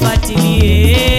nifuatilie